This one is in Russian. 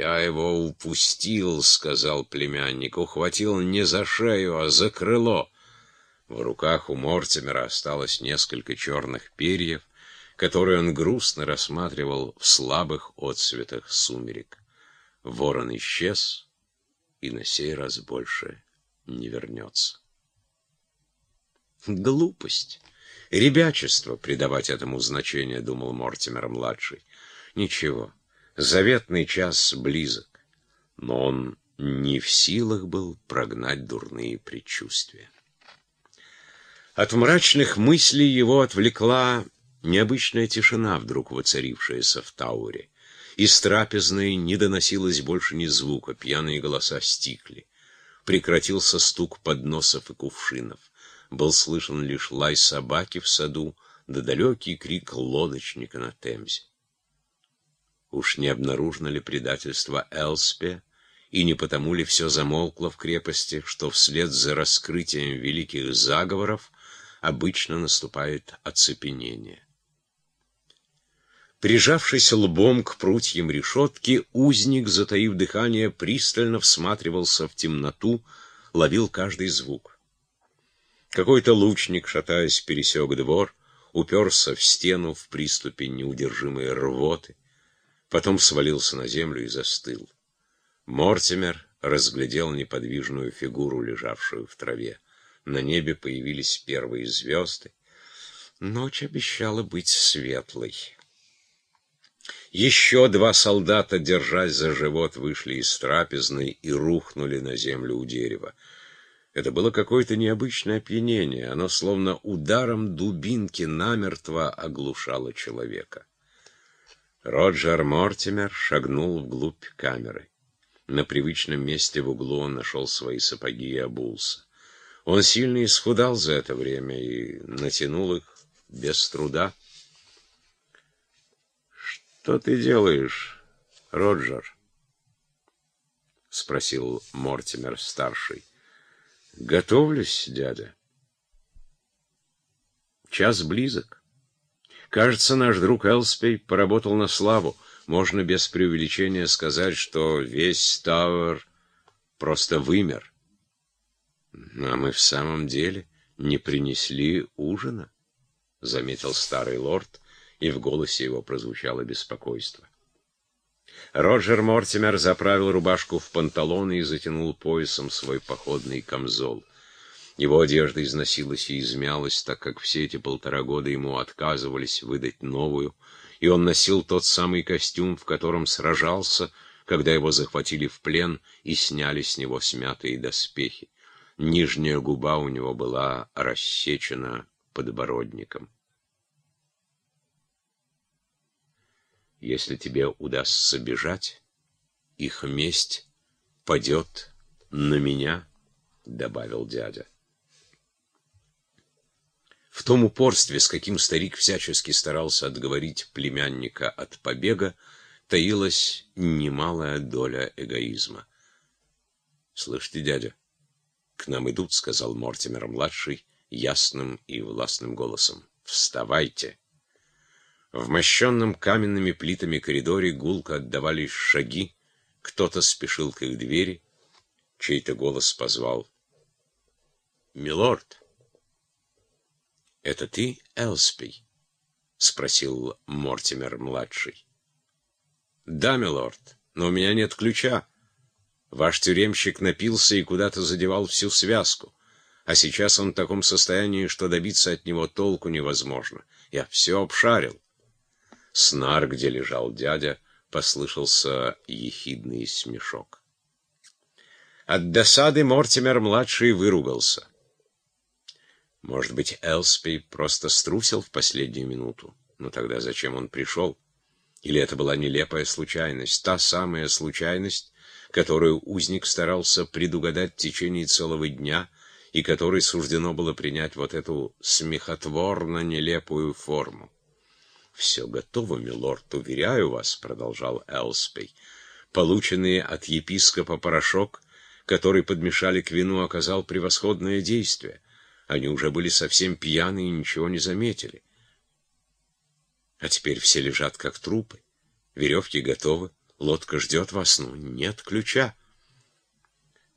«Я его упустил», — сказал племянник, — «ухватил не за шею, а за крыло». В руках у Мортимера осталось несколько черных перьев, которые он грустно рассматривал в слабых отсветах сумерек. Ворон исчез и на сей раз больше не вернется. Глупость, ребячество придавать этому значение, думал Мортимер-младший. Ничего, заветный час близок, но он не в силах был прогнать дурные предчувствия. От мрачных мыслей его отвлекла необычная тишина, вдруг воцарившаяся в Тауре. Из трапезной не доносилось больше ни звука, пьяные голоса стихли. Прекратился стук подносов и кувшинов. Был слышен лишь лай собаки в саду, да далекий крик лодочника на Темзе. Уж не обнаружено ли предательство Элспе, и не потому ли все замолкло в крепости, что вслед за раскрытием великих заговоров обычно наступает оцепенение. Прижавшись лбом к прутьям решетки, узник, затаив дыхание, пристально всматривался в темноту, ловил каждый звук. Какой-то лучник, шатаясь, пересек двор, уперся в стену в приступе неудержимой рвоты, потом свалился на землю и застыл. Мортимер разглядел неподвижную фигуру, лежавшую в траве. На небе появились первые звезды. Ночь обещала быть светлой. Еще два солдата, держась за живот, вышли из трапезной и рухнули на землю у дерева. Это было какое-то необычное опьянение. Оно словно ударом дубинки намертво оглушало человека. Роджер Мортимер шагнул вглубь камеры. На привычном месте в углу он нашел свои сапоги и обулся. Он сильно исхудал за это время и натянул их без труда. «Что ты делаешь, Роджер?» — спросил Мортимер-старший. «Готовлюсь, дядя. Час близок. Кажется, наш друг Элспей поработал на славу. Можно без преувеличения сказать, что весь Тауэр просто вымер. А мы в самом деле не принесли ужина, — заметил старый лорд, и в голосе его прозвучало беспокойство. Роджер Мортимер заправил рубашку в панталоны и затянул поясом свой походный камзол. Его одежда износилась и измялась, так как все эти полтора года ему отказывались выдать новую, и он носил тот самый костюм, в котором сражался, когда его захватили в плен и сняли с него смятые доспехи. Нижняя губа у него была рассечена подбородником. Если тебе удастся бежать, их месть падет на меня, — добавил дядя. В том упорстве, с каким старик всячески старался отговорить племянника от побега, таилась немалая доля эгоизма. — Слышите, дядя, «К нам идут», — сказал Мортимер-младший ясным и властным голосом. «Вставайте!» В мощенном каменными плитами коридоре гулко отдавались шаги, кто-то спешил к их двери, чей-то голос позвал. «Милорд!» «Это ты, Элспий?» — спросил Мортимер-младший. «Да, милорд, но у меня нет ключа». Ваш тюремщик напился и куда-то задевал всю связку. А сейчас он в таком состоянии, что добиться от него толку невозможно. Я все обшарил. Снар, где лежал дядя, послышался ехидный смешок. От досады Мортимер-младший выругался. Может быть, Элспи просто струсил в последнюю минуту? Но тогда зачем он пришел? Или это была нелепая случайность, та самая случайность, которую узник старался предугадать в течение целого дня и которой суждено было принять вот эту смехотворно нелепую форму. «Все готово, милорд, уверяю вас», — продолжал Элспей. «Полученный от епископа порошок, который подмешали к вину, оказал превосходное действие. Они уже были совсем пьяны и ничего не заметили. А теперь все лежат как трупы. Веревки готовы, Лодка ждет вас, но нет ключа.